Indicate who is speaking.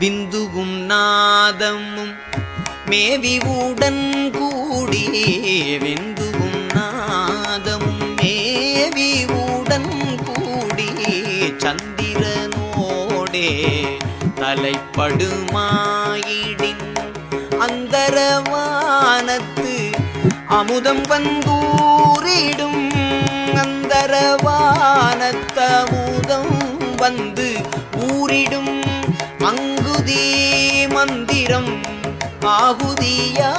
Speaker 1: விந்துவும் நாதமும் மேவி உடன் கூடி விந்துவும் நாதமும் மேவி உடன் கூடி சந்திரனோடே தலைப்படுமாயிடின் அந்தரவானத்து அமுதம் வந்தூரிடும் அந்தரவானத்தமுதம் வந்து ஊரிடும் அங்க அங்குதி மந்திரம் ஆகுதியா?